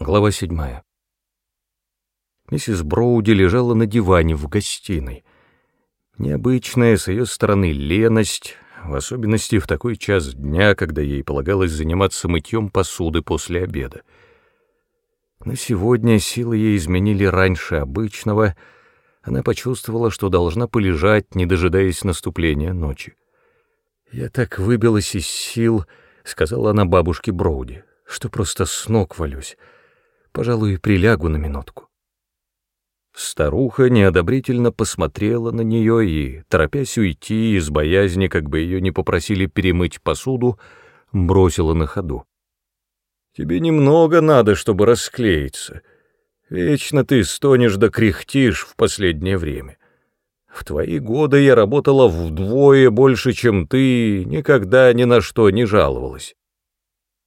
Глава седьмая. Миссис Броуди лежала на диване в гостиной. Необычная с ее стороны леность, в особенности в такой час дня, когда ей полагалось заниматься мытьем посуды после обеда. Но сегодня силы ей изменили раньше обычного, она почувствовала, что должна полежать, не дожидаясь наступления ночи. «Я так выбилась из сил», — сказала она бабушке Броуди, — «что просто с ног валюсь». Пожалуй, прилягу на минутку. Старуха неодобрительно посмотрела на нее и, торопясь уйти из боязни, как бы ее не попросили перемыть посуду, бросила на ходу. «Тебе немного надо, чтобы расклеиться. Вечно ты стонешь да кряхтишь в последнее время. В твои годы я работала вдвое больше, чем ты, никогда ни на что не жаловалась.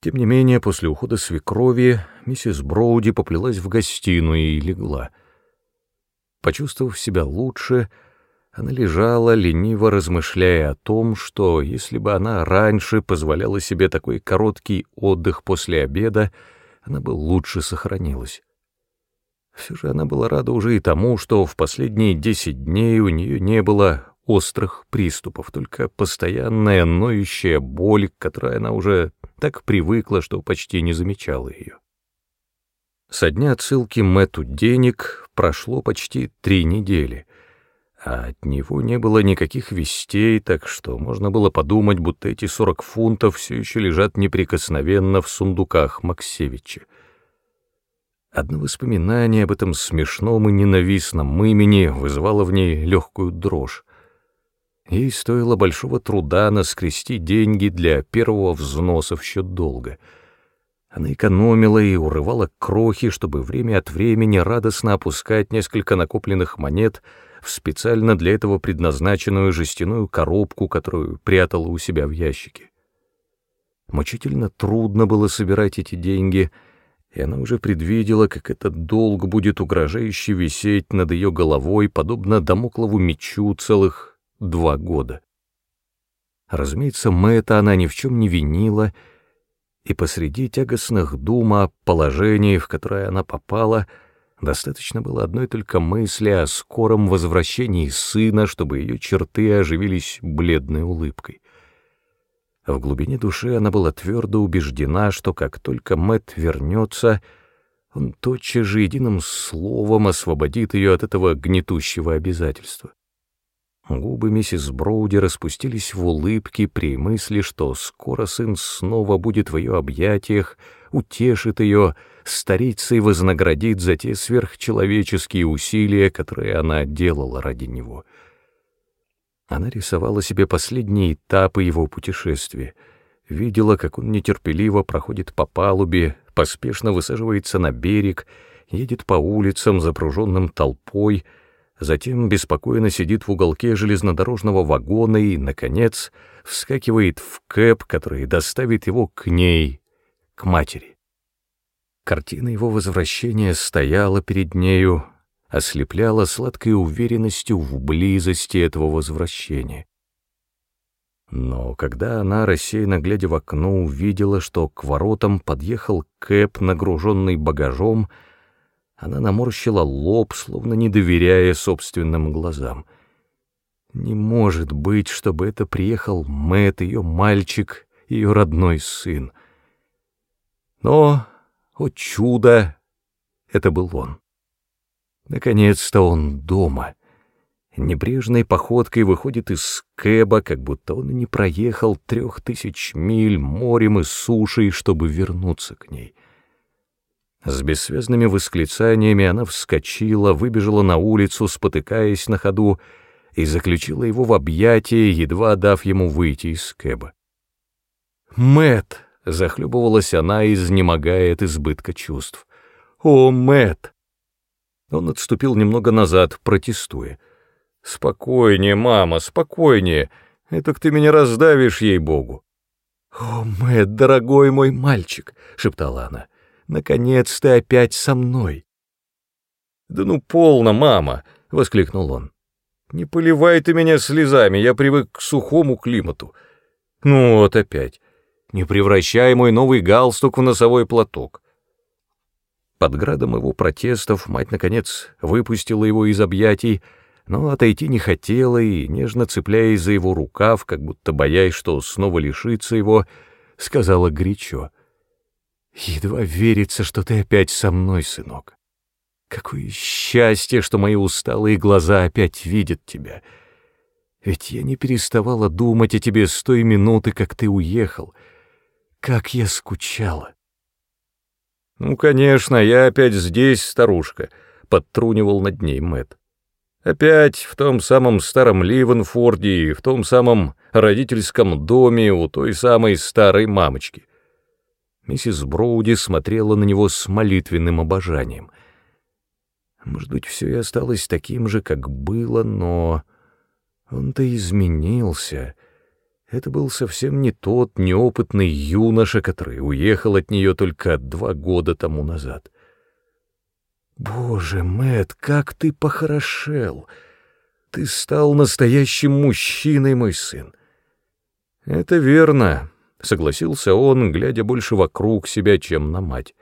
Тем не менее, после ухода свекрови миссис Броуди поплелась в гостиную и легла. Почувствовав себя лучше, она лежала, лениво размышляя о том, что если бы она раньше позволяла себе такой короткий отдых после обеда, она бы лучше сохранилась. Все же она была рада уже и тому, что в последние десять дней у нее не было острых приступов, только постоянная ноющая боль, к которой она уже так привыкла, что почти не замечала ее. Со дня отсылки Мэтту денег прошло почти три недели, а от него не было никаких вестей, так что можно было подумать, будто эти сорок фунтов все еще лежат неприкосновенно в сундуках Максевича. Одно воспоминание об этом смешном и ненавистном имени вызывало в ней легкую дрожь. Ей стоило большого труда наскрести деньги для первого взноса в счет долга. Она экономила и урывала крохи, чтобы время от времени радостно опускать несколько накопленных монет в специально для этого предназначенную жестяную коробку, которую прятала у себя в ящике. Мучительно трудно было собирать эти деньги, и она уже предвидела, как этот долг будет угрожающе висеть над ее головой, подобно домоклову мечу целых два года. Разумеется, Мэтта она ни в чем не винила, и посреди тягостных дум о положении, в которое она попала, достаточно было одной только мысли о скором возвращении сына, чтобы ее черты оживились бледной улыбкой. В глубине души она была твердо убеждена, что как только Мэт вернется, он тотчас же единым словом освободит ее от этого гнетущего обязательства. Губы миссис Броуди распустились в улыбке при мысли, что скоро сын снова будет в ее объятиях, утешит ее, старится и вознаградит за те сверхчеловеческие усилия, которые она делала ради него. Она рисовала себе последние этапы его путешествия, видела, как он нетерпеливо проходит по палубе, поспешно высаживается на берег, едет по улицам, запруженным толпой — затем беспокойно сидит в уголке железнодорожного вагона и, наконец, вскакивает в кэп, который доставит его к ней, к матери. Картина его возвращения стояла перед нею, ослепляла сладкой уверенностью в близости этого возвращения. Но когда она, рассеянно глядя в окно, увидела, что к воротам подъехал кэп, нагруженный багажом, она наморщила лоб, словно не доверяя собственным глазам. Не может быть, чтобы это приехал Мэт, ее мальчик, ее родной сын. Но, о чудо, это был он. Наконец-то он дома. Небрежной походкой выходит из Кэба, как будто он не проехал трех тысяч миль морем и сушей, чтобы вернуться к ней. С бессвязными восклицаниями она вскочила, выбежала на улицу, спотыкаясь на ходу, и заключила его в объятия, едва дав ему выйти из кэба. Мэт, захлебывалась она, изнемогая от избытка чувств. «О, Мэт! Он отступил немного назад, протестуя. «Спокойнее, мама, спокойнее. Это ты меня раздавишь, ей-богу». «О, Мэт, дорогой мой мальчик!» — шептала она. Наконец ты опять со мной. Да ну полно, мама, воскликнул он. Не поливай ты меня слезами, я привык к сухому климату. Ну вот опять. Не превращай мой новый галстук в носовой платок. Под градом его протестов мать, наконец, выпустила его из объятий, но отойти не хотела и, нежно цепляясь за его рукав, как будто боясь, что снова лишится его, сказала горячо. «Едва верится, что ты опять со мной, сынок. Какое счастье, что мои усталые глаза опять видят тебя. Ведь я не переставала думать о тебе с той минуты, как ты уехал. Как я скучала!» «Ну, конечно, я опять здесь, старушка», — подтрунивал над ней Мэтт. Опять в том самом старом Ливенфорде и в том самом родительском доме у той самой старой мамочки. Миссис Броуди смотрела на него с молитвенным обожанием. Может быть, все и осталось таким же, как было, но он-то изменился. Это был совсем не тот неопытный юноша, который уехал от нее только два года тому назад. Боже, Мэт, как ты похорошел! Ты стал настоящим мужчиной, мой сын. Это верно, согласился он, глядя больше вокруг себя, чем на мать.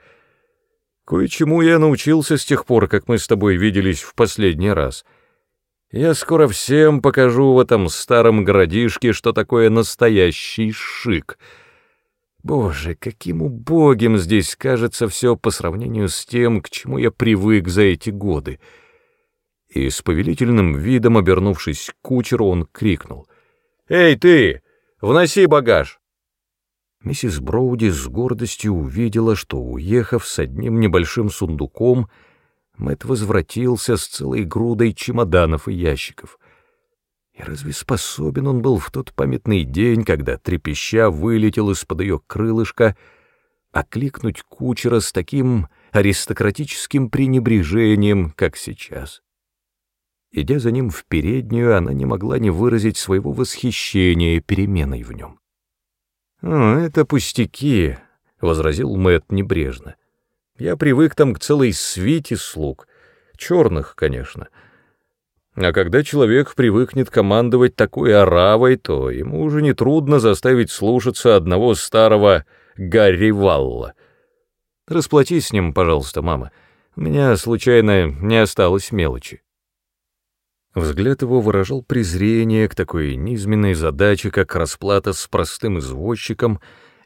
Кое-чему я научился с тех пор, как мы с тобой виделись в последний раз. Я скоро всем покажу в этом старом городишке, что такое настоящий шик — Боже, каким убогим здесь кажется все по сравнению с тем, к чему я привык за эти годы. И с повелительным видом, обернувшись к кучеру, он крикнул. «Эй, ты! Вноси багаж!» Миссис Броуди с гордостью увидела, что, уехав с одним небольшим сундуком, Мэтт возвратился с целой грудой чемоданов и ящиков. И разве способен он был в тот памятный день, когда трепеща вылетел из-под ее крылышка, окликнуть кучера с таким аристократическим пренебрежением, как сейчас? Идя за ним в переднюю, она не могла не выразить своего восхищения переменой в нем. «О, это пустяки», — возразил Мэтт небрежно. «Я привык там к целой свите слуг, черных, конечно». А когда человек привыкнет командовать такой оравой, то ему уже нетрудно заставить слушаться одного старого Гарри Валла. Расплатись с ним, пожалуйста, мама. У меня, случайно, не осталось мелочи. Взгляд его выражал презрение к такой низменной задаче, как расплата с простым извозчиком,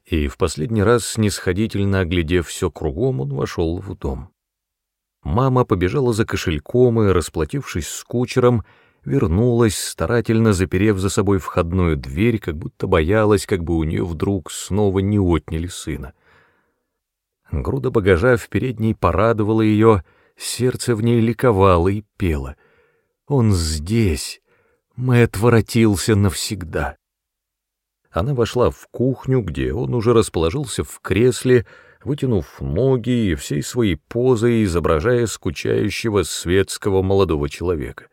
и в последний раз, снисходительно оглядев все кругом, он вошел в дом. Мама побежала за кошельком и, расплатившись с кучером, вернулась, старательно заперев за собой входную дверь, как будто боялась, как бы у нее вдруг снова не отняли сына. Груда багажа в передней порадовала ее, сердце в ней ликовало и пело. «Он здесь!» Мэтт воротился навсегда. Она вошла в кухню, где он уже расположился в кресле, вытянув ноги и всей своей позой изображая скучающего светского молодого человека.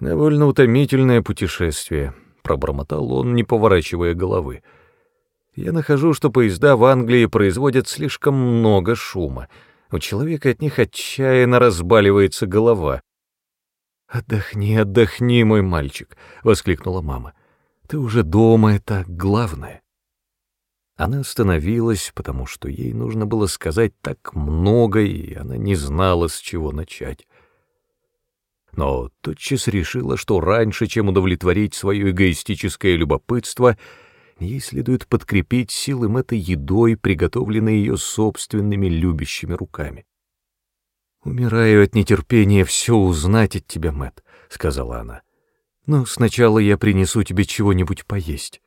«Довольно утомительное путешествие», — пробормотал он, не поворачивая головы. «Я нахожу, что поезда в Англии производят слишком много шума. У человека от них отчаянно разбаливается голова». «Отдохни, отдохни, мой мальчик», — воскликнула мама. «Ты уже дома, это главное». Она остановилась, потому что ей нужно было сказать так много, и она не знала, с чего начать. Но тотчас решила, что раньше, чем удовлетворить свое эгоистическое любопытство, ей следует подкрепить силам этой едой, приготовленной ее собственными любящими руками. «Умираю от нетерпения все узнать от тебя, Мэт, сказала она. «Но сначала я принесу тебе чего-нибудь поесть».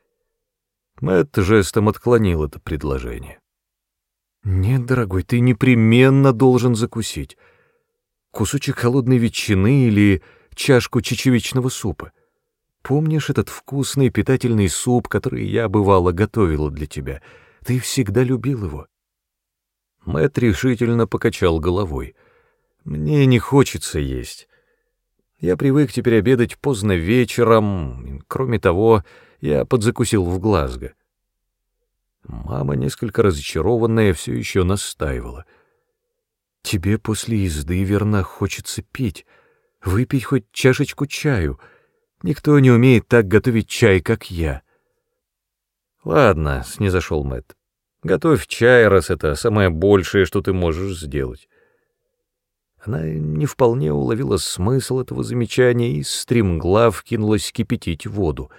Мэтт жестом отклонил это предложение. «Нет, дорогой, ты непременно должен закусить. Кусочек холодной ветчины или чашку чечевичного супа. Помнишь этот вкусный питательный суп, который я, бывало, готовила для тебя? Ты всегда любил его». Мэтт решительно покачал головой. «Мне не хочется есть. Я привык теперь обедать поздно вечером. Кроме того, я подзакусил в Глазго. Мама, несколько разочарованная, все еще настаивала. «Тебе после езды, верно, хочется пить. Выпить хоть чашечку чаю. Никто не умеет так готовить чай, как я». «Ладно», — снизошел Мэтт. Готовь чай, раз это самое большее, что ты можешь сделать. Она не вполне уловила смысл этого замечания и стремглав кинулась кипятить воду.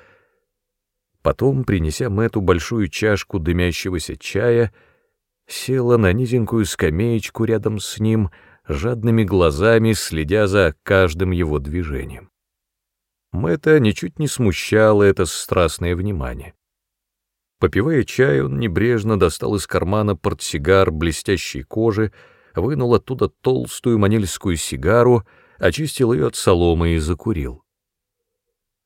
Потом, принеся Мэту большую чашку дымящегося чая, села на низенькую скамеечку рядом с ним, жадными глазами следя за каждым его движением. Мэтта ничуть не смущало это страстное внимание. Попивая чай, он небрежно достал из кармана портсигар блестящей кожи, вынул оттуда толстую манильскую сигару, очистил ее от соломы и закурил.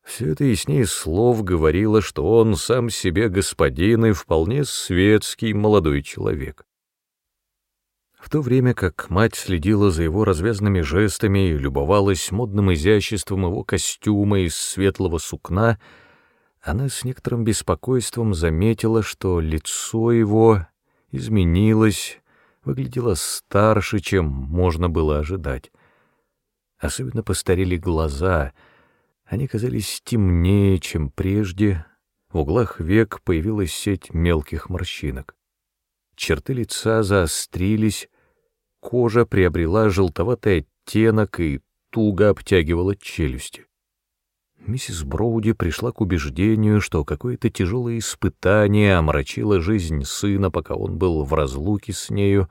Все это яснее слов говорило, что он сам себе господин и вполне светский молодой человек. В то время как мать следила за его развязными жестами и любовалась модным изяществом его костюма из светлого сукна, она с некоторым беспокойством заметила, что лицо его изменилось, выглядело старше, чем можно было ожидать. Особенно постарели глаза, они казались темнее, чем прежде, в углах век появилась сеть мелких морщинок. Черты лица заострились, кожа приобрела желтоватый оттенок и туго обтягивала челюсти. Миссис Броуди пришла к убеждению, что какое-то тяжелое испытание омрачило жизнь сына, пока он был в разлуке с нею,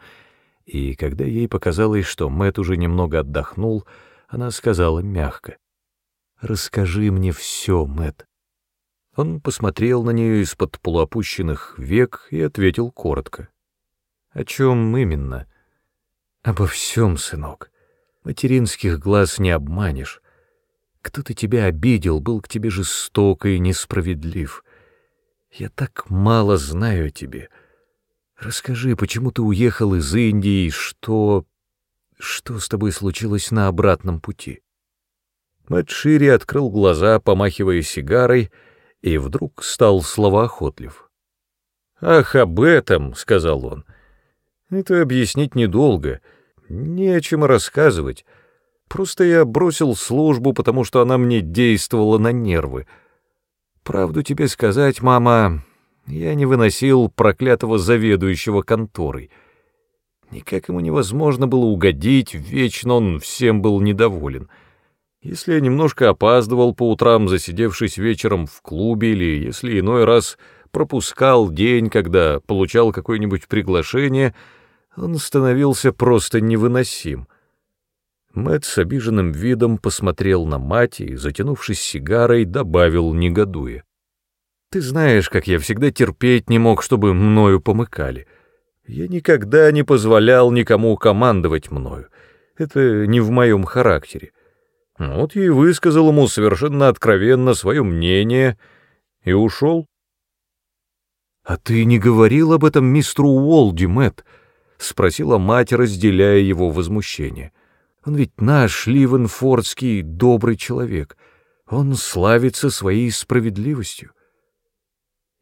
и когда ей показалось, что Мэт уже немного отдохнул, она сказала мягко, «Расскажи мне все, Мэт. Он посмотрел на нее из-под полуопущенных век и ответил коротко. «О чем именно?» «Обо всем, сынок. Материнских глаз не обманешь. Кто-то тебя обидел, был к тебе жесток и несправедлив. Я так мало знаю о тебе. Расскажи, почему ты уехал из Индии, что... Что с тобой случилось на обратном пути?» Мэтт открыл глаза, помахивая сигарой, и вдруг стал словоохотлив. «Ах, об этом!» — сказал он. «Это объяснить недолго, не о чем рассказывать». Просто я бросил службу, потому что она мне действовала на нервы. Правду тебе сказать, мама, я не выносил проклятого заведующего конторой. Никак ему невозможно было угодить, вечно он всем был недоволен. Если я немножко опаздывал по утрам, засидевшись вечером в клубе, или если иной раз пропускал день, когда получал какое-нибудь приглашение, он становился просто невыносим. Мэтт с обиженным видом посмотрел на мать и, затянувшись сигарой, добавил, негодуя. «Ты знаешь, как я всегда терпеть не мог, чтобы мною помыкали. Я никогда не позволял никому командовать мною. Это не в моем характере. Вот я и высказал ему совершенно откровенно свое мнение и ушел». «А ты не говорил об этом мистеру Уолди, Мэтт?» — спросила мать, разделяя его возмущение. — он ведь наш Ливенфордский добрый человек. Он славится своей справедливостью.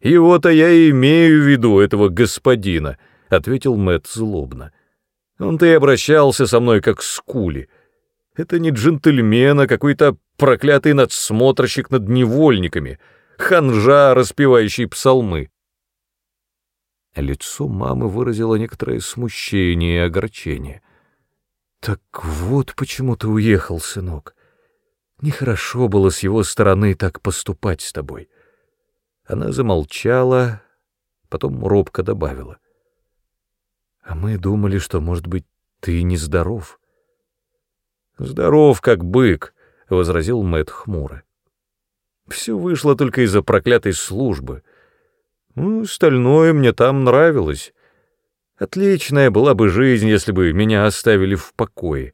«Его-то я и имею в виду, этого господина», — ответил Мэтт злобно. «Он-то и обращался со мной как с кули. Это не джентльмен, а какой-то проклятый надсмотрщик над невольниками, ханжа, распевающий псалмы». Лицо мамы выразило некоторое смущение и огорчение. «Так вот почему ты уехал, сынок. Нехорошо было с его стороны так поступать с тобой». Она замолчала, потом робко добавила. «А мы думали, что, может быть, ты нездоров». «Здоров, как бык», — возразил Мэтт хмуро. «Все вышло только из-за проклятой службы. Ну, остальное мне там нравилось». Отличная была бы жизнь, если бы меня оставили в покое.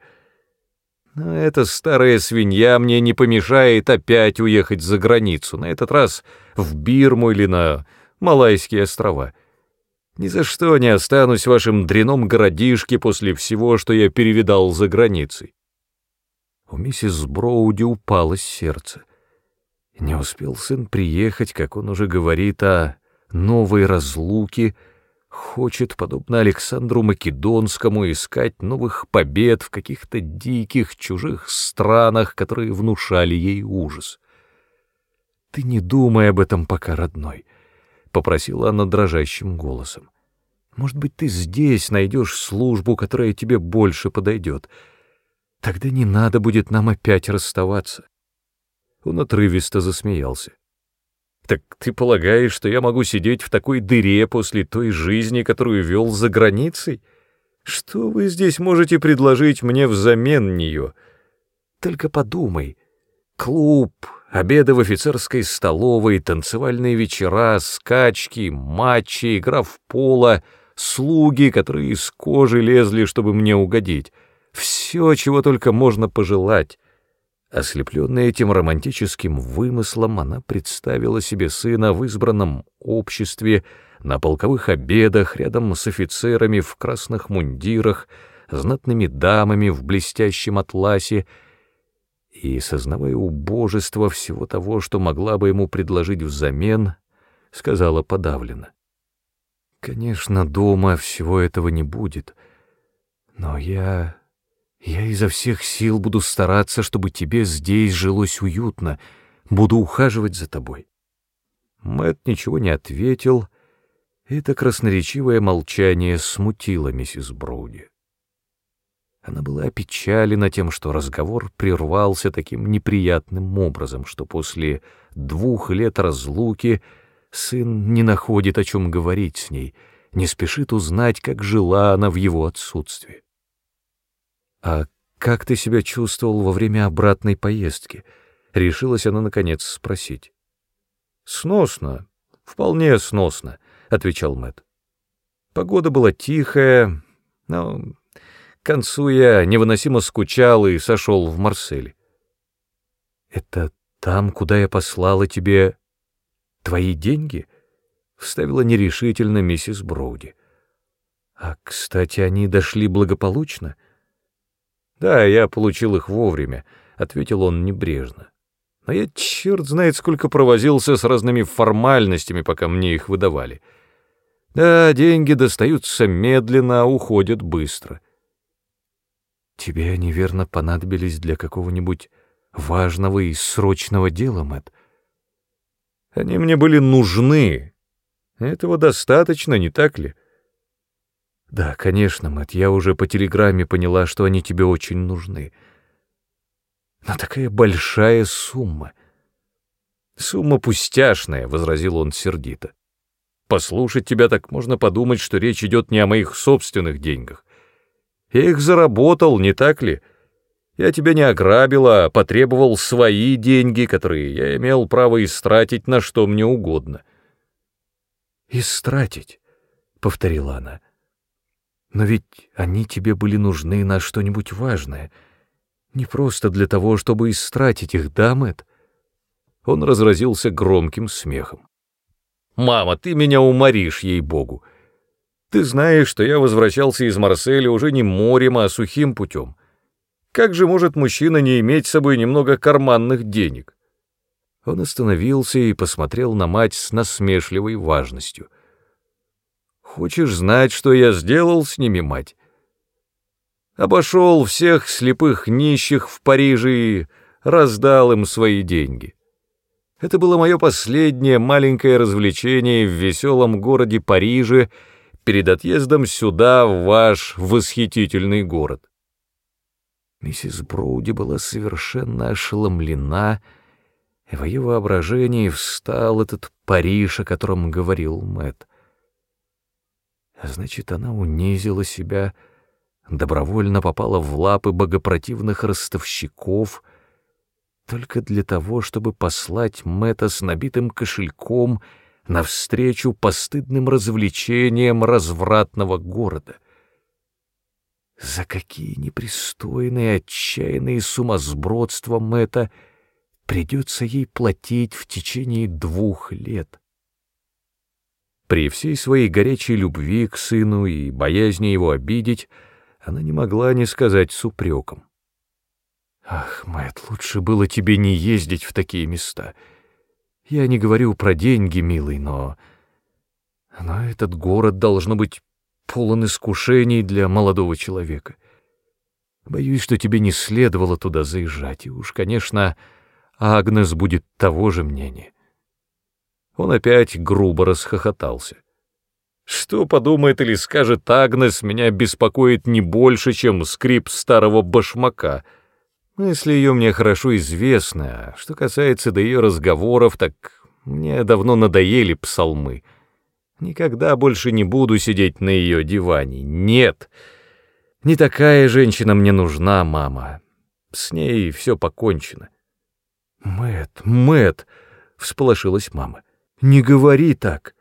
Но эта старая свинья мне не помешает опять уехать за границу, на этот раз в Бирму или на Малайские острова. Ни за что не останусь в вашем дреном городишке после всего, что я перевидал за границей. У миссис Броуди упало сердце. Не успел сын приехать, как он уже говорит о новой разлуке, хочет, подобно Александру Македонскому, искать новых побед в каких-то диких чужих странах, которые внушали ей ужас. «Ты не думай об этом пока, родной», — попросила она дрожащим голосом. Может быть, ты здесь найдешь службу, которая тебе больше подойдет. Тогда не надо будет нам опять расставаться. Он отрывисто засмеялся. Так ты полагаешь, что я могу сидеть в такой дыре после той жизни, которую вел за границей? Что вы здесь можете предложить мне взамен нее? Только подумай. Клуб, обеды в офицерской столовой, танцевальные вечера, скачки, матчи, игра в поло, слуги, которые из кожи лезли, чтобы мне угодить. Все, чего только можно пожелать. Ослепленная этим романтическим вымыслом, она представила себе сына в избранном обществе, на полковых обедах, рядом с офицерами в красных мундирах, знатными дамами в блестящем атласе, и, сознавая убожество всего того, что могла бы ему предложить взамен, сказала подавленно. «Конечно, дома всего этого не будет, но я я изо всех сил буду стараться, чтобы тебе здесь жилось уютно, буду ухаживать за тобой. Мэт ничего не ответил. Это красноречивое молчание смутило миссис Броуди. Она была опечалена тем, что разговор прервался таким неприятным образом, что после двух лет разлуки сын не находит о чем говорить с ней, не спешит узнать, как жила она в его отсутствии. «А как ты себя чувствовал во время обратной поездки?» — решилась она, наконец, спросить. «Сносно, вполне сносно», — отвечал Мэт. Погода была тихая, но к концу я невыносимо скучал и сошел в Марсель. «Это там, куда я послала тебе твои деньги?» — вставила нерешительно миссис Броуди. «А, кстати, они дошли благополучно?» «Да, я получил их вовремя», — ответил он небрежно. «Но я черт знает сколько провозился с разными формальностями, пока мне их выдавали. Да, деньги достаются медленно, а уходят быстро». «Тебе они, верно, понадобились для какого-нибудь важного и срочного дела, Мэтт?» «Они мне были нужны. Этого достаточно, не так ли?» Да, конечно, Мэт, я уже по телеграмме поняла, что они тебе очень нужны. Но такая большая сумма. Сумма пустяшная, — возразил он сердито. Послушать тебя так можно подумать, что речь идет не о моих собственных деньгах. Я их заработал, не так ли? Я тебя не ограбил, а потребовал свои деньги, которые я имел право истратить на что мне угодно. «Истратить», — повторила она. Но ведь они тебе были нужны на что-нибудь важное. Не просто для того, чтобы истратить их, да, Мэтт? Он разразился громким смехом. «Мама, ты меня уморишь, ей-богу! Ты знаешь, что я возвращался из Марселя уже не морем, а сухим путем. Как же может мужчина не иметь с собой немного карманных денег?» Он остановился и посмотрел на мать с насмешливой важностью — Хочешь знать, что я сделал с ними, мать? Обошел всех слепых нищих в Париже и раздал им свои деньги. Это было мое последнее маленькое развлечение в веселом городе Париже перед отъездом сюда, в ваш восхитительный город. Миссис Броуди была совершенно ошеломлена, и в ее воображении встал этот Париж, о котором говорил Мэтт. А значит, она унизила себя, добровольно попала в лапы богопротивных ростовщиков только для того, чтобы послать Мэтта с набитым кошельком навстречу постыдным развлечениям развратного города. За какие непристойные, отчаянные сумасбродства Мэтта придется ей платить в течение двух лет? При всей своей горячей любви к сыну и боязни его обидеть, она не могла не сказать с упреком. «Ах, Мэтт, лучше было тебе не ездить в такие места. Я не говорю про деньги, милый, но... Но этот город должно быть полон искушений для молодого человека. Боюсь, что тебе не следовало туда заезжать, и уж, конечно, Агнес будет того же мнения». Он опять грубо расхохотался. Что подумает или скажет Агнес, меня беспокоит не больше, чем скрип старого башмака. Мысли ее мне хорошо известны, а что касается до ее разговоров, так мне давно надоели псалмы. Никогда больше не буду сидеть на ее диване. Нет, не такая женщина мне нужна, мама. С ней все покончено. Мэт, Мэт, всполошилась мама. Не говори так.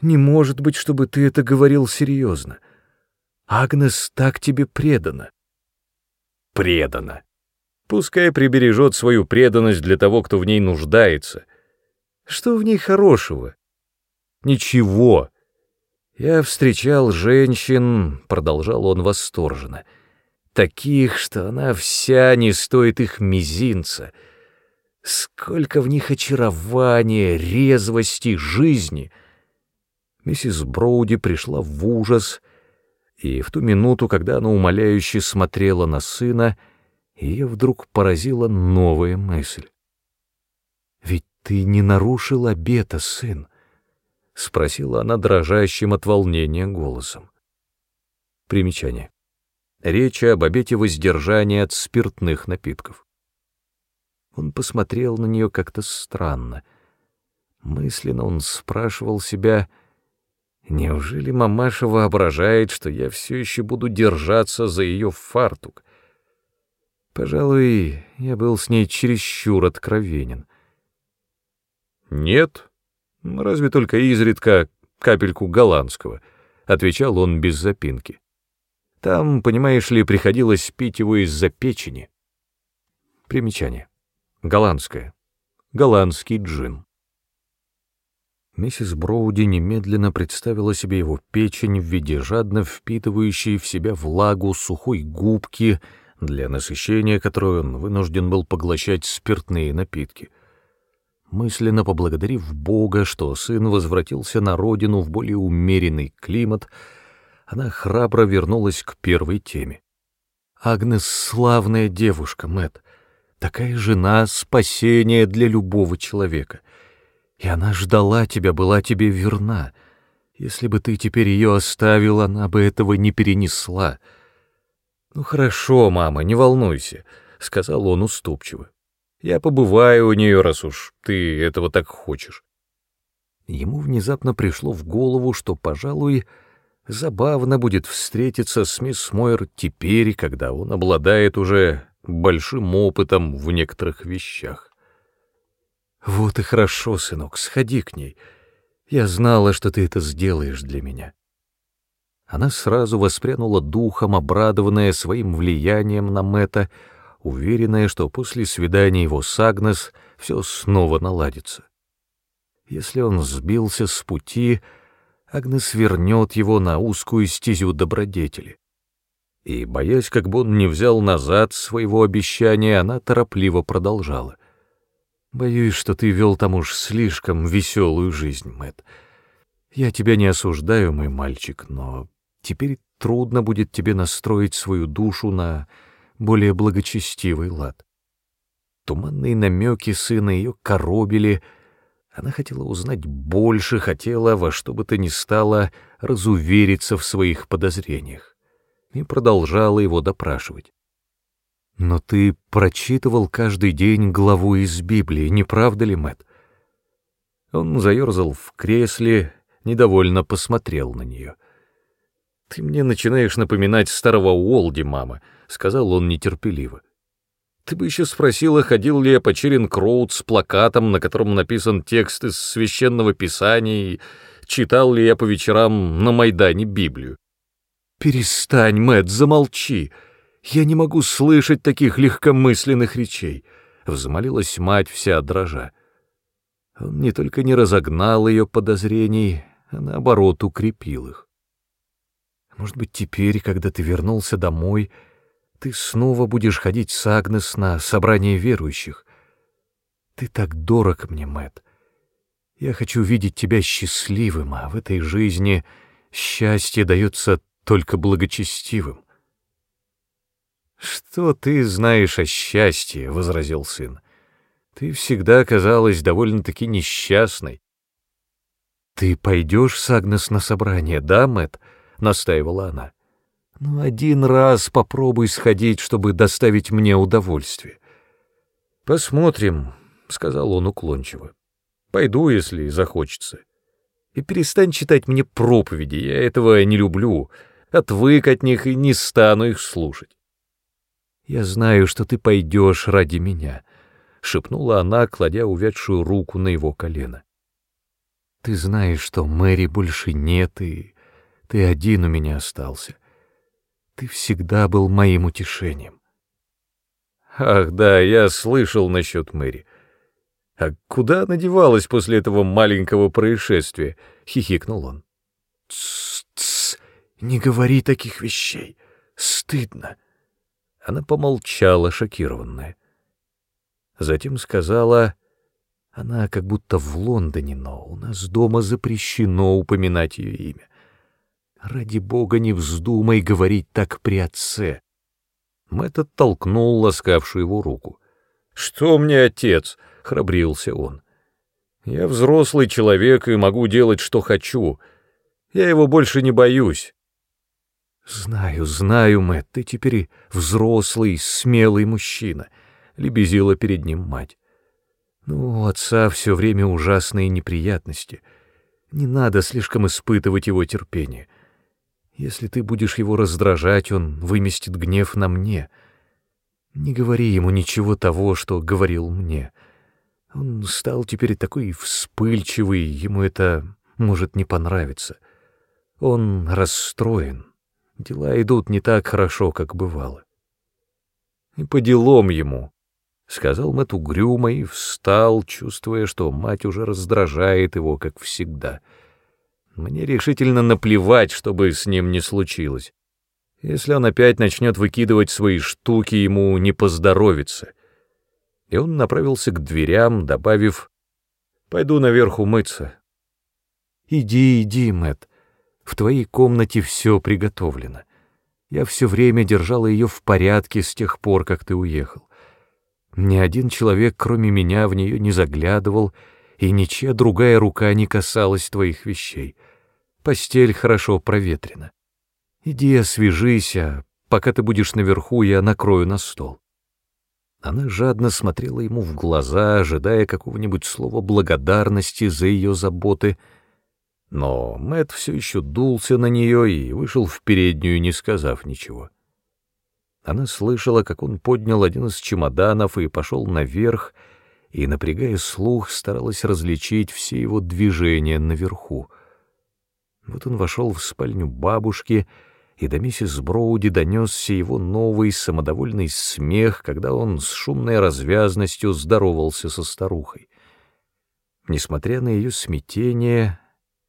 Не может быть, чтобы ты это говорил серьезно. Агнес так тебе предана. Предана. Пускай прибережет свою преданность для того, кто в ней нуждается. Что в ней хорошего? Ничего. Я встречал женщин, продолжал он восторженно, таких, что она вся не стоит их мизинца. Сколько в них очарования, резвости, жизни — Миссис Броуди пришла в ужас, и в ту минуту, когда она умоляюще смотрела на сына, ее вдруг поразила новая мысль. «Ведь ты не нарушил обета, сын?» — спросила она дрожащим от волнения голосом. Примечание. Речь об обете воздержания от спиртных напитков. Он посмотрел на нее как-то странно. Мысленно он спрашивал себя — Неужели мамаша воображает, что я все еще буду держаться за ее фартук? Пожалуй, я был с ней чересчур откровенен. «Нет, разве только изредка капельку голландского», — отвечал он без запинки. «Там, понимаешь ли, приходилось пить его из-за печени». Примечание. Голландское. Голландский джин. Миссис Броуди немедленно представила себе его печень в виде жадно впитывающей в себя влагу сухой губки, для насыщения которой он вынужден был поглощать спиртные напитки. Мысленно поблагодарив Бога, что сын возвратился на родину в более умеренный климат, она храбро вернулась к первой теме. «Агнес — славная девушка, Мэт. Такая жена — спасение для любого человека». И она ждала тебя, была тебе верна. Если бы ты теперь ее оставил, она бы этого не перенесла. Ну хорошо, мама, не волнуйся, сказал он уступчиво. Я побываю у нее, раз уж ты этого так хочешь. Ему внезапно пришло в голову, что, пожалуй, забавно будет встретиться с мисс Мойер теперь, когда он обладает уже большим опытом в некоторых вещах. «Вот и хорошо, сынок, сходи к ней. Я знала, что ты это сделаешь для меня». Она сразу воспрянула духом, обрадованная своим влиянием на Мэтта, уверенная, что после свидания его с Агнес все снова наладится. Если он сбился с пути, Агнес вернет его на узкую стезю добродетели. И, боясь, как бы он не взял назад своего обещания, она торопливо продолжала. Боюсь, что ты вел там уж слишком веселую жизнь, Мэт. Я тебя не осуждаю, мой мальчик, но теперь трудно будет тебе настроить свою душу на более благочестивый лад. Туманные намеки сына ее коробили, она хотела узнать больше, хотела во что бы то ни стало разувериться в своих подозрениях и продолжала его допрашивать. Но ты прочитывал каждый день главу из Библии, не правда ли, Мэт? Он заерзал в кресле, недовольно посмотрел на нее. «Ты мне начинаешь напоминать старого Уолди, мама», — сказал он нетерпеливо. «Ты бы еще спросила, ходил ли я по Черинг-Роуд с плакатом, на котором написан текст из священного писания, и читал ли я по вечерам на Майдане Библию». «Перестань, Мэт, замолчи», я не могу слышать таких легкомысленных речей, — взмолилась мать вся дрожа. Он не только не разогнал ее подозрений, а наоборот укрепил их. Может быть, теперь, когда ты вернулся домой, ты снова будешь ходить с Агнес на собрание верующих. Ты так дорог мне, Мэт. Я хочу видеть тебя счастливым, а в этой жизни счастье дается только благочестивым. «Что ты знаешь о счастье?» — возразил сын. «Ты всегда казалась довольно-таки несчастной. «Ты пойдешь с Агнес на собрание, да, Мэтт?» — настаивала она. «Ну, один раз попробуй сходить, чтобы доставить мне удовольствие». «Посмотрим», — сказал он уклончиво. «Пойду, если захочется. И перестань читать мне проповеди, я этого не люблю, отвык от них и не стану их слушать». «Я знаю, что ты пойдешь ради меня», — шепнула она, кладя увядшую руку на его колено. Ты знаешь, что Мэри больше нет, и ты один у меня остался. Ты всегда был моим утешением. Ах, да, я слышал насчет Мэри. А куда она девалась после этого маленького происшествия? Хихикнул он. Тс, тс, не говори таких вещей. Стыдно. Она помолчала, шокированная. Затем сказала... Она как будто в Лондоне, но у нас дома запрещено упоминать ее имя. Ради бога, не вздумай говорить так при отце. Мэтт оттолкнул ласкавшую его руку. «Что мне отец?» — храбрился он. «Я взрослый человек и могу делать, что хочу. Я его больше не боюсь». «Знаю, знаю, Мэтт, ты теперь взрослый, смелый мужчина», — лебезила перед ним мать. Ну, у отца все время ужасные неприятности. Не надо слишком испытывать его терпение. Если ты будешь его раздражать, он выместит гнев на мне. Не говори ему ничего того, что говорил мне. Он стал теперь такой вспыльчивый, ему это может не понравиться. Он расстроен. Дела идут не так хорошо, как бывало. И по делам ему, — сказал Мэтт угрюмо и встал, чувствуя, что мать уже раздражает его, как всегда. Мне решительно наплевать, что бы с ним ни случилось. Если он опять начнет выкидывать свои штуки, ему не поздоровится. И он направился к дверям, добавив «Пойду наверх умыться». «Иди, иди, Мэтт, в твоей комнате все приготовлено. Я все время держала ее в порядке с тех пор, как ты уехал. Ни один человек, кроме меня, в нее не заглядывал, и ничья другая рука не касалась твоих вещей. Постель хорошо проветрена. Иди освежись, а пока ты будешь наверху, я накрою на стол. Она жадно смотрела ему в глаза, ожидая какого-нибудь слова благодарности за ее заботы, но Мэт все еще дулся на нее и вышел в переднюю, не сказав ничего. Она слышала, как он поднял один из чемоданов и пошел наверх, и, напрягая слух, старалась различить все его движения наверху. Вот он вошел в спальню бабушки, и до миссис Броуди донесся его новый самодовольный смех, когда он с шумной развязностью здоровался со старухой. Несмотря на ее смятение,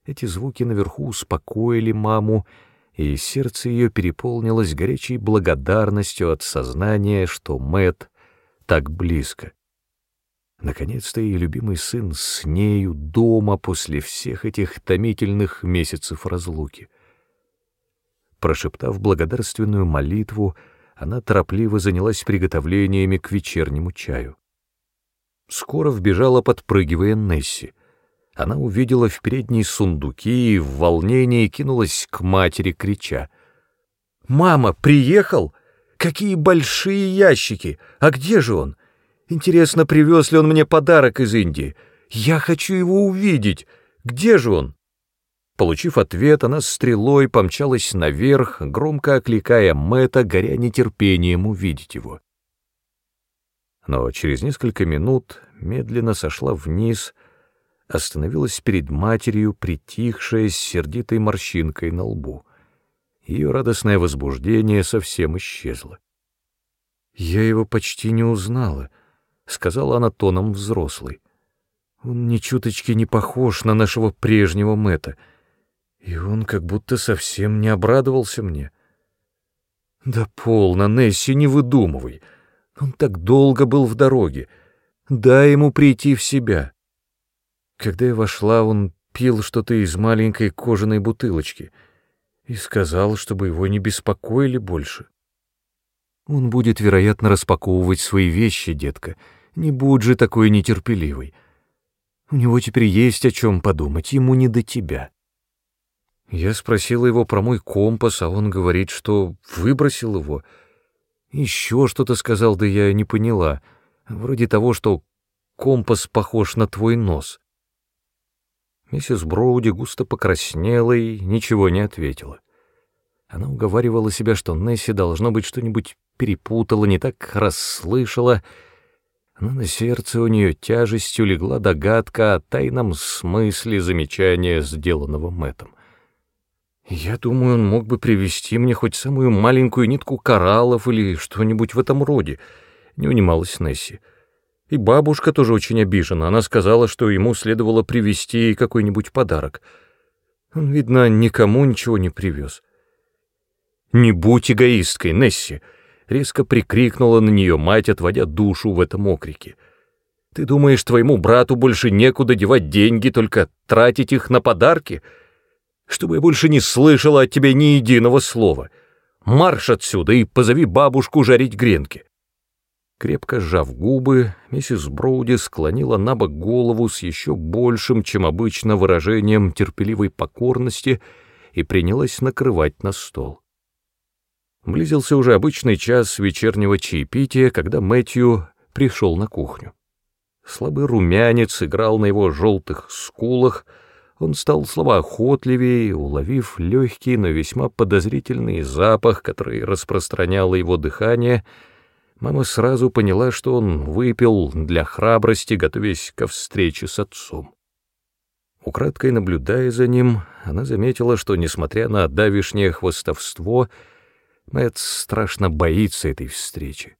эти звуки наверху успокоили маму, и сердце ее переполнилось горячей благодарностью от сознания, что Мэт так близко. Наконец-то ее любимый сын с нею дома после всех этих томительных месяцев разлуки. Прошептав благодарственную молитву, она торопливо занялась приготовлениями к вечернему чаю. Скоро вбежала, подпрыгивая Несси — она увидела в передней сундуки и в волнении кинулась к матери, крича. «Мама, приехал? Какие большие ящики! А где же он? Интересно, привез ли он мне подарок из Индии? Я хочу его увидеть! Где же он?» Получив ответ, она стрелой помчалась наверх, громко окликая Мэтта, горя нетерпением увидеть его. Но через несколько минут медленно сошла вниз, остановилась перед матерью, притихшая с сердитой морщинкой на лбу. Ее радостное возбуждение совсем исчезло. «Я его почти не узнала», — сказала она тоном взрослой. «Он ни чуточки не похож на нашего прежнего Мэтта, и он как будто совсем не обрадовался мне». «Да полно, Несси, не выдумывай. Он так долго был в дороге. Дай ему прийти в себя». Когда я вошла, он пил что-то из маленькой кожаной бутылочки и сказал, чтобы его не беспокоили больше. Он будет, вероятно, распаковывать свои вещи, детка. Не будь же такой нетерпеливой. У него теперь есть о чем подумать, ему не до тебя. Я спросила его про мой компас, а он говорит, что выбросил его. Еще что-то сказал, да я не поняла. Вроде того, что компас похож на твой нос. Миссис Броуди густо покраснела и ничего не ответила. Она уговаривала себя, что Несси, должно быть, что-нибудь перепутала, не так расслышала, но на сердце у нее тяжестью легла догадка о тайном смысле замечания, сделанного Мэттом. Я думаю, он мог бы привести мне хоть самую маленькую нитку кораллов или что-нибудь в этом роде, не унималась Несси. И бабушка тоже очень обижена. Она сказала, что ему следовало привезти какой-нибудь подарок. Он, видно, никому ничего не привез. «Не будь эгоисткой, Несси!» — резко прикрикнула на нее мать, отводя душу в этом окрике. «Ты думаешь, твоему брату больше некуда девать деньги, только тратить их на подарки? Чтобы я больше не слышала от тебя ни единого слова. Марш отсюда и позови бабушку жарить гренки!» Крепко сжав губы, миссис Броуди склонила на бок голову с еще большим, чем обычно, выражением терпеливой покорности и принялась накрывать на стол. Близился уже обычный час вечернего чаепития, когда Мэтью пришел на кухню. Слабый румянец играл на его желтых скулах, он стал словоохотливее, уловив легкий, но весьма подозрительный запах, который распространяло его дыхание — мама сразу поняла, что он выпил для храбрости, готовясь ко встрече с отцом. Украдкой наблюдая за ним, она заметила, что, несмотря на давишнее хвостовство, Мэтт страшно боится этой встречи.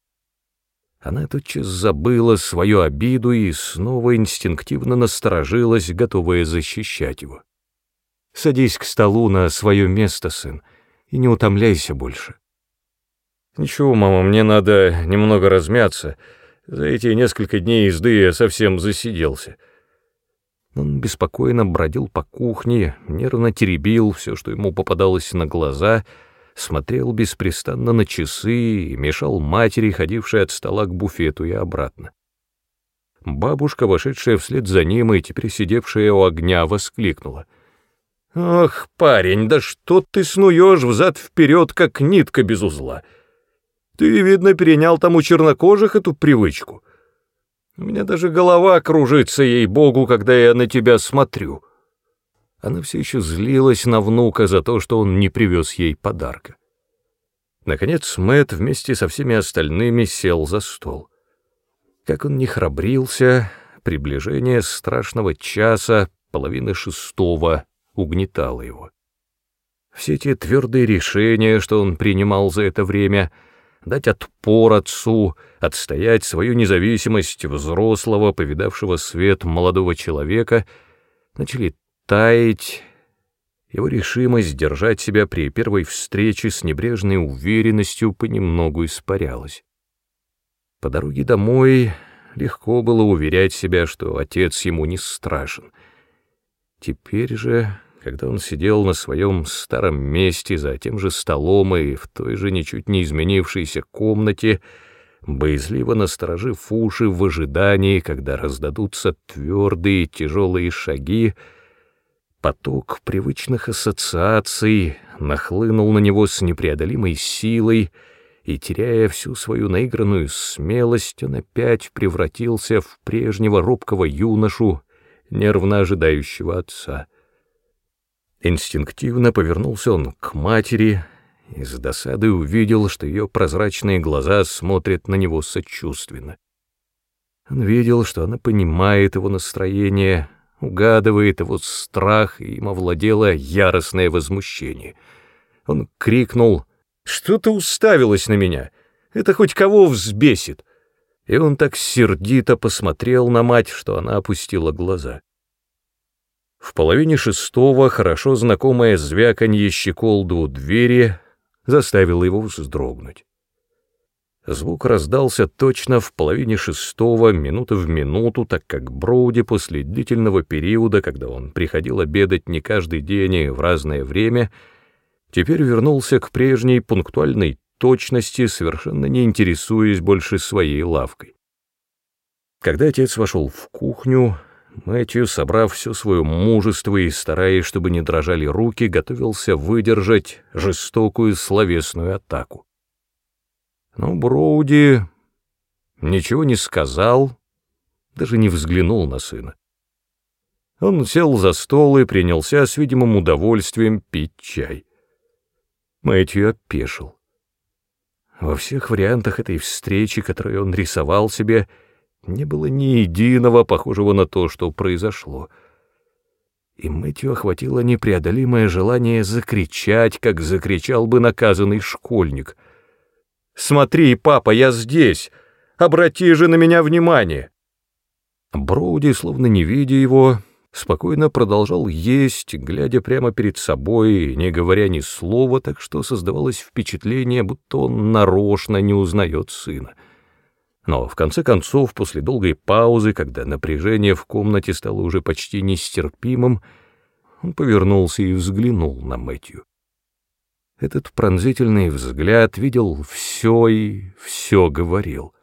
Она тотчас забыла свою обиду и снова инстинктивно насторожилась, готовая защищать его. «Садись к столу на свое место, сын, и не утомляйся больше. «Ничего, мама, мне надо немного размяться. За эти несколько дней езды я совсем засиделся». Он беспокойно бродил по кухне, нервно теребил все, что ему попадалось на глаза, смотрел беспрестанно на часы и мешал матери, ходившей от стола к буфету и обратно. Бабушка, вошедшая вслед за ним и теперь сидевшая у огня, воскликнула. «Ах, парень, да что ты снуешь взад-вперед, как нитка без узла!» Ты, видно, перенял там у чернокожих эту привычку. У меня даже голова кружится, ей-богу, когда я на тебя смотрю. Она все еще злилась на внука за то, что он не привез ей подарка. Наконец Мэт вместе со всеми остальными сел за стол. Как он не храбрился, приближение страшного часа, половины шестого, угнетало его. Все те твердые решения, что он принимал за это время — дать отпор отцу, отстоять свою независимость взрослого, повидавшего свет молодого человека, начали таять, его решимость держать себя при первой встрече с небрежной уверенностью понемногу испарялась. По дороге домой легко было уверять себя, что отец ему не страшен. Теперь же когда он сидел на своем старом месте за тем же столом и в той же ничуть не изменившейся комнате, боязливо насторожив уши в ожидании, когда раздадутся твердые тяжелые шаги, поток привычных ассоциаций нахлынул на него с непреодолимой силой, и, теряя всю свою наигранную смелость, он опять превратился в прежнего робкого юношу, нервно ожидающего отца. Инстинктивно повернулся он к матери и с досадой увидел, что ее прозрачные глаза смотрят на него сочувственно. Он видел, что она понимает его настроение, угадывает его страх, и им овладело яростное возмущение. Он крикнул «Что ты уставилась на меня? Это хоть кого взбесит?» И он так сердито посмотрел на мать, что она опустила глаза. В половине шестого хорошо знакомое звяканье щеколду двери заставило его вздрогнуть. Звук раздался точно в половине шестого, минута в минуту, так как Броуди после длительного периода, когда он приходил обедать не каждый день и в разное время, теперь вернулся к прежней пунктуальной точности, совершенно не интересуясь больше своей лавкой. Когда отец вошел в кухню, Мэтью, собрав все свое мужество и стараясь, чтобы не дрожали руки, готовился выдержать жестокую словесную атаку. Но Броуди ничего не сказал, даже не взглянул на сына. Он сел за стол и принялся с видимым удовольствием пить чай. Мэтью опешил. Во всех вариантах этой встречи, которую он рисовал себе, не было ни единого похожего на то, что произошло. И Мэтью охватило непреодолимое желание закричать, как закричал бы наказанный школьник. «Смотри, папа, я здесь! Обрати же на меня внимание!» Броуди, словно не видя его, спокойно продолжал есть, глядя прямо перед собой, не говоря ни слова, так что создавалось впечатление, будто он нарочно не узнает сына. Но, в конце концов, после долгой паузы, когда напряжение в комнате стало уже почти нестерпимым, он повернулся и взглянул на Мэтью. Этот пронзительный взгляд видел все и все говорил.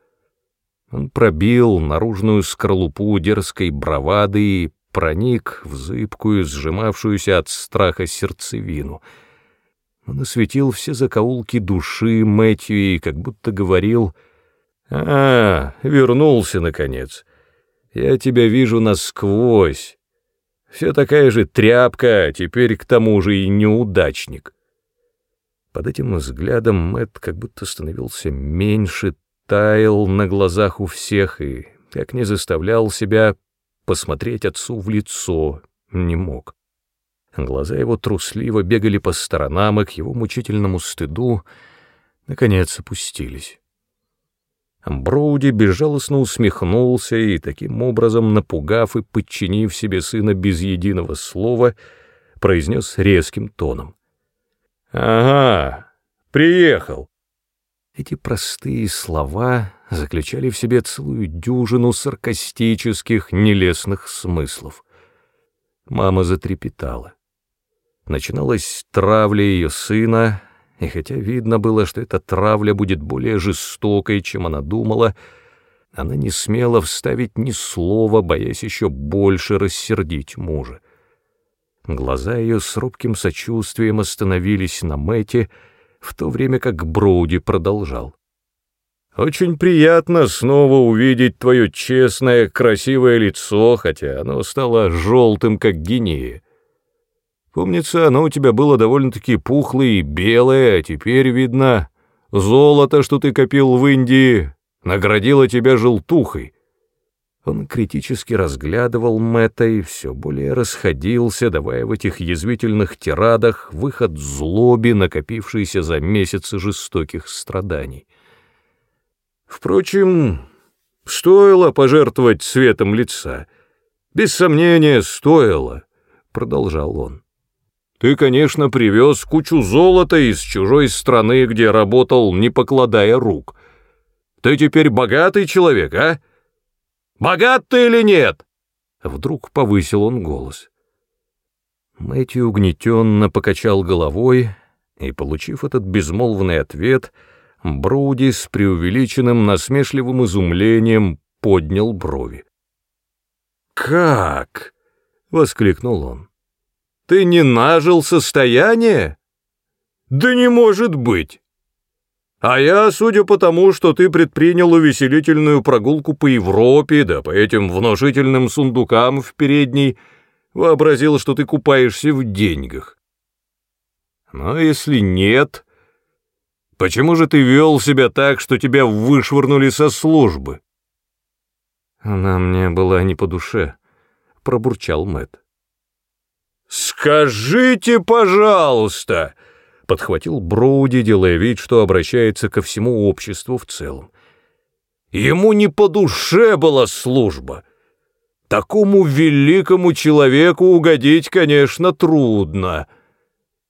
Он пробил наружную скорлупу дерзкой бравады и проник в зыбкую, сжимавшуюся от страха сердцевину. Он осветил все закоулки души Мэтью и как будто говорил «А, вернулся, наконец. Я тебя вижу насквозь. Все такая же тряпка, а теперь к тому же и неудачник». Под этим взглядом Мэтт как будто становился меньше, таял на глазах у всех и, как не заставлял себя, посмотреть отцу в лицо не мог. Глаза его трусливо бегали по сторонам, и к его мучительному стыду наконец опустились. Броуди безжалостно усмехнулся и, таким образом, напугав и подчинив себе сына без единого слова, произнес резким тоном. «Ага, приехал». Эти простые слова заключали в себе целую дюжину саркастических, нелестных смыслов. Мама затрепетала. Начиналась травля ее сына, и хотя видно было, что эта травля будет более жестокой, чем она думала, она не смела вставить ни слова, боясь еще больше рассердить мужа. Глаза ее с робким сочувствием остановились на Мэте, в то время как Броуди продолжал. «Очень приятно снова увидеть твое честное, красивое лицо, хотя оно стало желтым, как гинея. Помнится, оно у тебя было довольно-таки пухлое и белое, а теперь, видно, золото, что ты копил в Индии, наградило тебя желтухой». Он критически разглядывал Мэтта и все более расходился, давая в этих язвительных тирадах выход злоби, накопившейся за месяцы жестоких страданий. Впрочем, стоило пожертвовать цветом лица. Без сомнения, стоило, — продолжал он. Ты, конечно, привез кучу золота из чужой страны, где работал, не покладая рук. Ты теперь богатый человек, а? — Богат ты или нет?» Вдруг повысил он голос. Мэтью угнетенно покачал головой, и, получив этот безмолвный ответ, Броуди с преувеличенным насмешливым изумлением поднял брови. «Как?» — воскликнул он. «Ты не нажил состояние? Да не может быть! А я, судя по тому, что ты предпринял увеселительную прогулку по Европе, да по этим внушительным сундукам в передней, вообразил, что ты купаешься в деньгах. Но если нет, почему же ты вел себя так, что тебя вышвырнули со службы? Она мне была не по душе, пробурчал Мэт. Скажите, пожалуйста, подхватил Броуди, делая вид, что обращается ко всему обществу в целом. Ему не по душе была служба. Такому великому человеку угодить, конечно, трудно.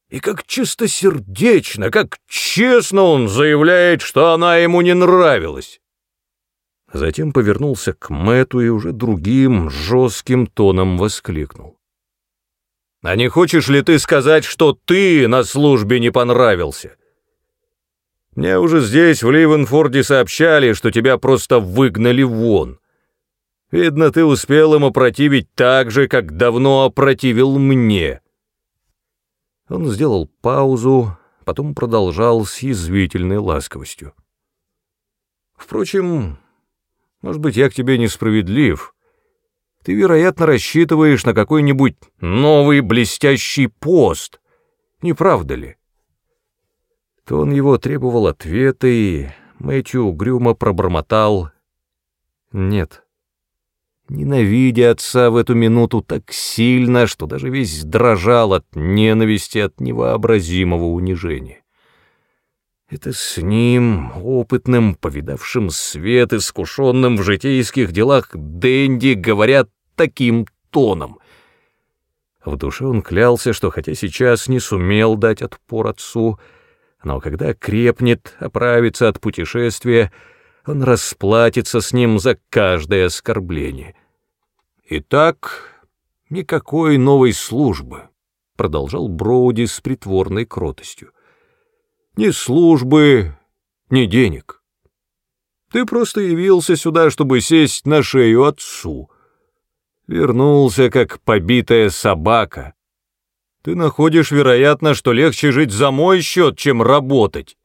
И как чистосердечно, как честно он заявляет, что она ему не нравилась. Затем повернулся к Мэту и уже другим жестким тоном воскликнул. А не хочешь ли ты сказать, что ты на службе не понравился? Мне уже здесь, в Ливенфорде, сообщали, что тебя просто выгнали вон. Видно, ты успел ему противить так же, как давно опротивил мне». Он сделал паузу, потом продолжал с язвительной ласковостью. «Впрочем, может быть, я к тебе несправедлив. Ты, вероятно, рассчитываешь на какой-нибудь новый блестящий пост, не правда ли?» То он его требовал ответа, и Мэтью угрюмо пробормотал «Нет». Ненавидя отца в эту минуту так сильно, что даже весь дрожал от ненависти, от невообразимого унижения. Это с ним, опытным, повидавшим свет, искушенным в житейских делах Дэнди, говорят таким тоном. В душе он клялся, что хотя сейчас не сумел дать отпор отцу, но когда крепнет, оправится от путешествия, он расплатится с ним за каждое оскорбление. «Итак, никакой новой службы», — продолжал Броуди с притворной кротостью. «Ни службы, ни денег. Ты просто явился сюда, чтобы сесть на шею отцу. Вернулся, как побитая собака, ты находишь, вероятно, что легче жить за мой счет, чем работать.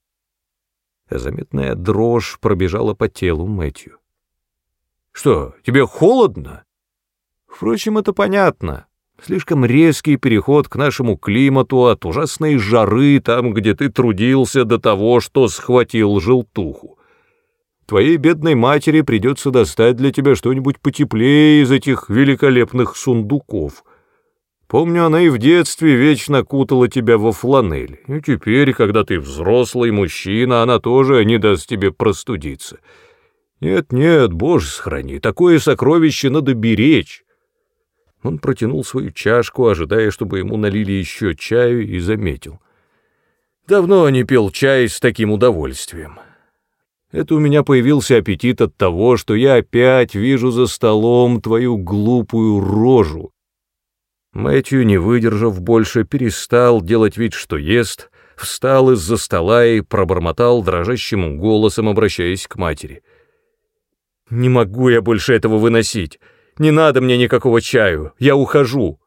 Заметная дрожь пробежала по телу Мэтью. Что, тебе холодно? Впрочем, это понятно. Слишком резкий переход к нашему климату от ужасной жары там, где ты трудился до того, что схватил желтуху. Твоей бедной матери придется достать для тебя что-нибудь потеплее из этих великолепных сундуков — Помню, она и в детстве вечно кутала тебя во фланель, и теперь, когда ты взрослый мужчина, она тоже не даст тебе простудиться. Нет-нет, боже сохрани, такое сокровище надо беречь. Он протянул свою чашку, ожидая, чтобы ему налили еще чаю, и заметил. Давно не пил чай с таким удовольствием. Это у меня появился аппетит от того, что я опять вижу за столом твою глупую рожу, Мэтью, не выдержав больше, перестал делать вид, что ест, встал из-за стола и пробормотал дрожащим голосом, обращаясь к матери. «Не могу я больше этого выносить. Не надо мне никакого чаю. Я ухожу».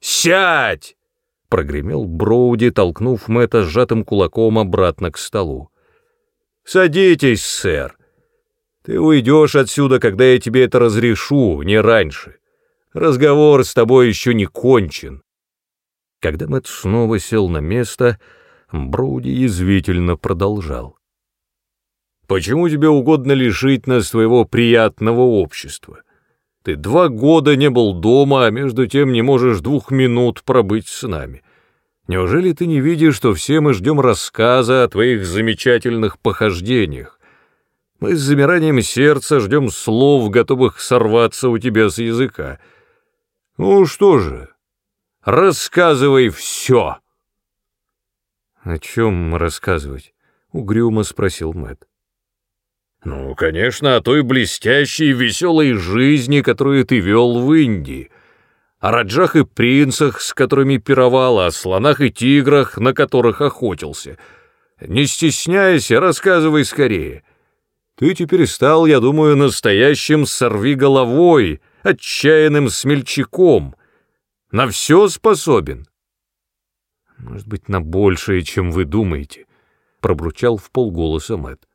«Сядь!» — прогремел Броуди, толкнув Мэтта сжатым кулаком обратно к столу. «Садитесь, сэр. Ты уйдешь отсюда, когда я тебе это разрешу, не раньше. Разговор с тобой еще не кончен. Когда Мэтт снова сел на место, Броуди язвительно продолжал. «Почему тебе угодно лишить нас твоего приятного общества? Ты два года не был дома, а между тем не можешь двух минут пробыть с нами. Неужели ты не видишь, что все мы ждем рассказа о твоих замечательных похождениях? Мы с замиранием сердца ждем слов, готовых сорваться у тебя с языка». Ну что же, рассказывай все. О чем рассказывать? Угрюмо спросил Мэт. Ну, конечно, о той блестящей веселой жизни, которую ты вел в Индии, о раджах и принцах, с которыми пировал, о слонах и тиграх, на которых охотился. Не стесняйся, рассказывай скорее. Ты теперь стал, я думаю, настоящим сорвиголовой, отчаянным смельчаком. На все способен. Может быть, на большее, чем вы думаете, пробручал в полголоса Мэт.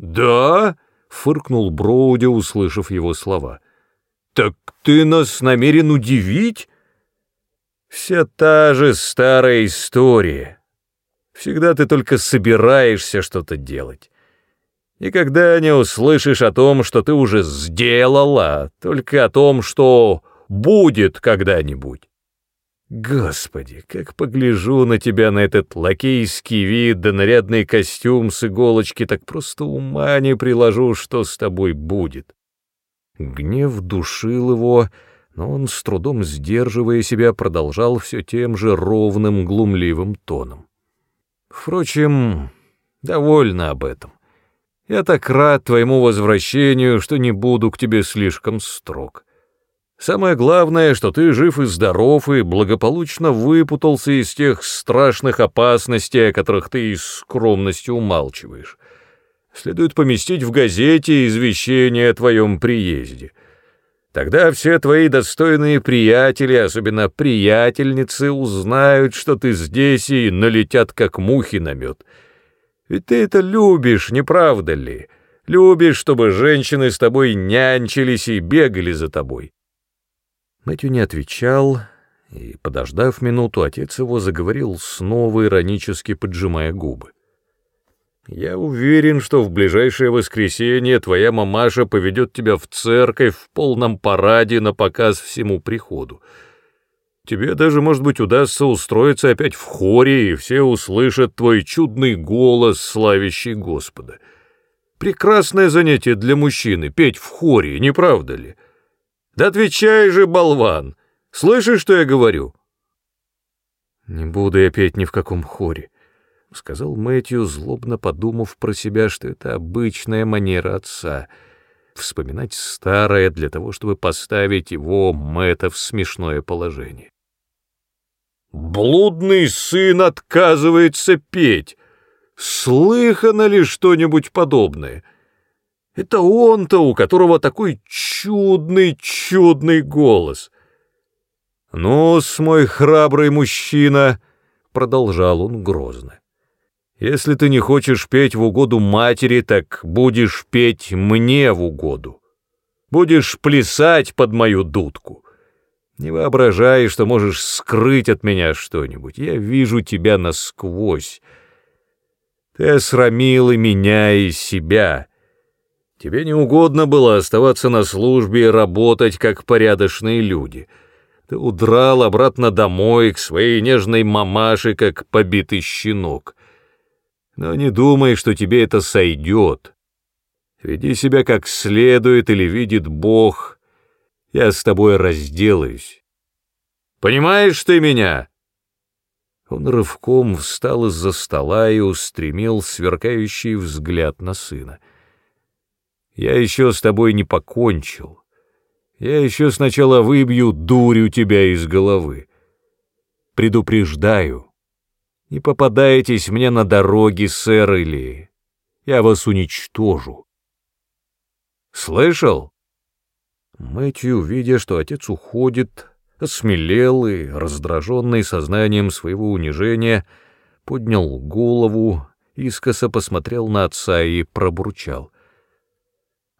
Да? фыркнул Броуди, услышав его слова. Так ты нас намерен удивить? Вся та же старая история. Всегда ты только собираешься что-то делать. Никогда не услышишь о том, что ты уже сделала, только о том, что будет когда-нибудь. Господи, как погляжу на тебя, на этот лакейский вид да нарядный костюм с иголочки, так просто ума не приложу, что с тобой будет. Гнев душил его, но он, с трудом сдерживая себя, продолжал все тем же ровным, глумливым тоном. Впрочем, довольно об этом. Я так рад твоему возвращению, что не буду к тебе слишком строг. Самое главное, что ты жив и здоров и благополучно выпутался из тех страшных опасностей, о которых ты из скромности умалчиваешь. Следует поместить в газете извещение о твоем приезде. Тогда все твои достойные приятели, особенно приятельницы, узнают, что ты здесь и налетят, как мухи на мед. Ведь ты это любишь, не правда ли? Любишь, чтобы женщины с тобой нянчились и бегали за тобой. Мэтью не отвечал, и, подождав минуту, отец его заговорил снова, иронически поджимая губы. «Я уверен, что в ближайшее воскресенье твоя мамаша поведет тебя в церковь в полном параде на показ всему приходу. Тебе даже, может быть, удастся устроиться опять в хоре, и все услышат твой чудный голос, славящий Господа. Прекрасное занятие для мужчины — петь в хоре, не правда ли? Да отвечай же, болван!» Слышишь, что я говорю?» «Не буду я петь ни в каком хоре», — сказал Мэтью, злобно подумав про себя, что это обычная манера отца — вспоминать старое для того, чтобы поставить его, Мэтта, в смешное положение. «Блудный сын отказывается петь! Слыхано ли что-нибудь подобное?» Это он-то, у которого такой чудный, чудный голос. «Ну-с, мой храбрый мужчина», — продолжал он грозно, — «если ты не хочешь петь в угоду матери, так будешь петь мне в угоду. Будешь плясать под мою дудку. Не воображай, что можешь скрыть от меня что-нибудь. Я вижу тебя насквозь. Ты осрамил и меня, и себя». Тебе не угодно было оставаться на службе и работать, как порядочные люди — ты удрал обратно домой к своей нежной мамаше, как побитый щенок. Но не думай, что тебе это сойдет. Веди себя как следует или видит Бог. Я с тобой разделаюсь. Понимаешь ты меня?» Он рывком встал из-за стола и устремил сверкающий взгляд на сына. «Я еще с тобой не покончил. Я еще сначала выбью дурью тебя из головы. Предупреждаю, не попадайтесь мне на дороге, сэр, или я вас уничтожу. Слышал? Мэтью, видя, что отец уходит, осмелел и, раздраженный сознанием своего унижения, поднял голову, искоса посмотрел на отца и пробурчал.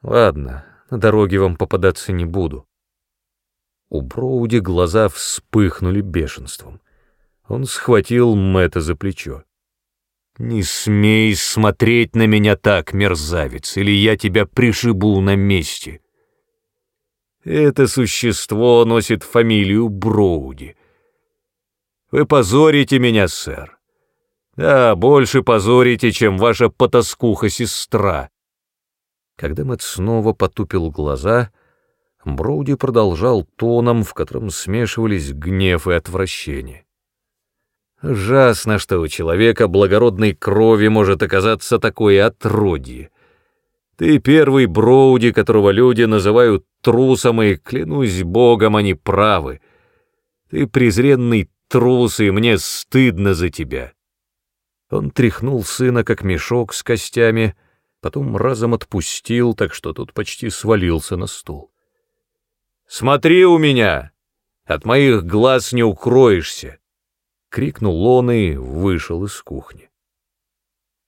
«Ладно, на дороге вам попадаться не буду. У Броуди глаза вспыхнули бешенством. Он схватил Мэтта за плечо. «Не смей смотреть на меня так, мерзавец, или я тебя пришибу на месте!» Это существо носит фамилию Броуди. Вы позорите меня, сэр. Да, больше позорите, чем ваша потаскуха-сестра. Когда Мэтт снова потупил глаза, Броуди продолжал тоном, в котором смешивались гнев и отвращение. «Ужасно, что у человека благородной крови может оказаться такое отродье. Ты первый Броуди, которого люди называют трусом, и, клянусь богом, они правы. Ты презренный трус, и мне стыдно за тебя». Он тряхнул сына, как мешок с костями, — потом разом отпустил, так что тот почти свалился на стул. «Смотри у меня! От моих глаз не укроешься!» — крикнул он и вышел из кухни.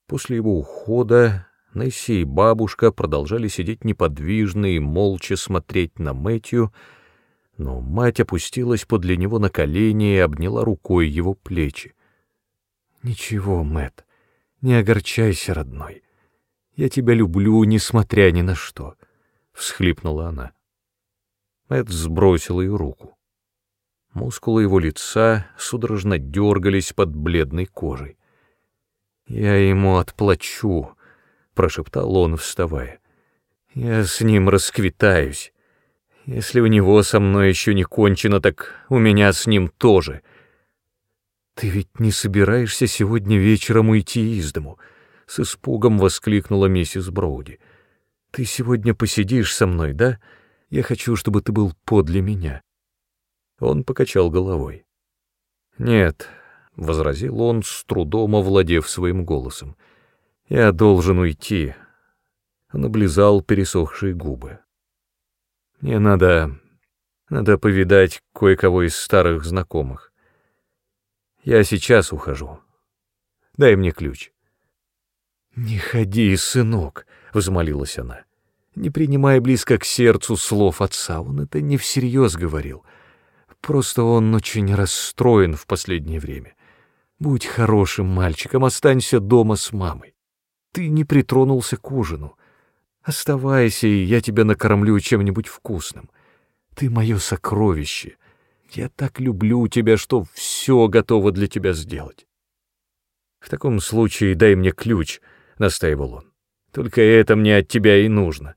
После его ухода Несси и бабушка продолжали сидеть неподвижно и молча смотреть на Мэтью, но мать опустилась подле него на колени и обняла рукой его плечи. «Ничего, Мэт, не огорчайся, родной. Я тебя люблю, несмотря ни на что», — всхлипнула она. Эд сбросил ее руку. Мускулы его лица судорожно дергались под бледной кожей. «Я ему отплачу», — прошептал он, вставая. «Я с ним расквитаюсь. Если у него со мной еще не кончено, так у меня с ним тоже. Ты ведь не собираешься сегодня вечером уйти из дому?» С испугом воскликнула миссис Броуди. «Ты сегодня посидишь со мной, да? Я хочу, чтобы ты был подле меня». Он покачал головой. «Нет», — возразил он, с трудом овладев своим голосом, — «я должен уйти». Он облизал пересохшие губы. Мне надо... надо повидать кое-кого из старых знакомых. Я сейчас ухожу. Дай мне ключ». «Не ходи, сынок», — взмолилась она. «Не принимай близко к сердцу слов отца, он это не всерьез говорил. Просто он очень расстроен в последнее время. Будь хорошим мальчиком, останься дома с мамой. Ты не притронулся к ужину. Оставайся, и я тебя накормлю чем-нибудь вкусным. Ты мое сокровище. Я так люблю тебя, что все готово для тебя сделать. В таком случае дай мне ключ, — настаивал он. Только это мне от тебя и нужно.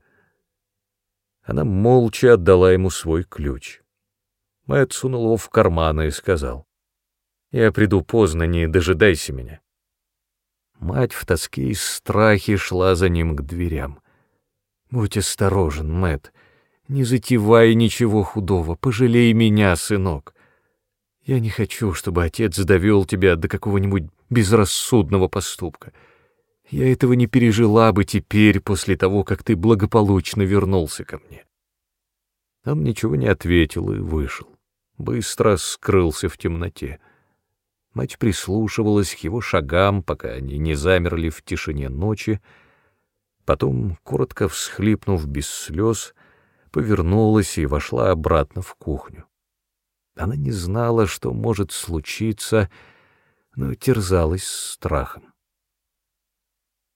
Она молча отдала ему свой ключ. Мэтт сунул его в карман и сказал. «Я приду поздно, не дожидайся меня». Мать в тоске и страхе шла за ним к дверям. «Будь осторожен, Мэтт, не затевай ничего худого, пожалей меня, сынок. Я не хочу, чтобы отец довел тебя до какого-нибудь безрассудного поступка. Я этого не пережила бы теперь, после того, как ты благополучно вернулся ко мне». Он ничего не ответил и вышел быстро скрылся в темноте. Мать прислушивалась к его шагам, пока они не замерли в тишине ночи, потом, коротко всхлипнув без слез, повернулась и вошла обратно в кухню. Она не знала, что может случиться, но терзалась страхом.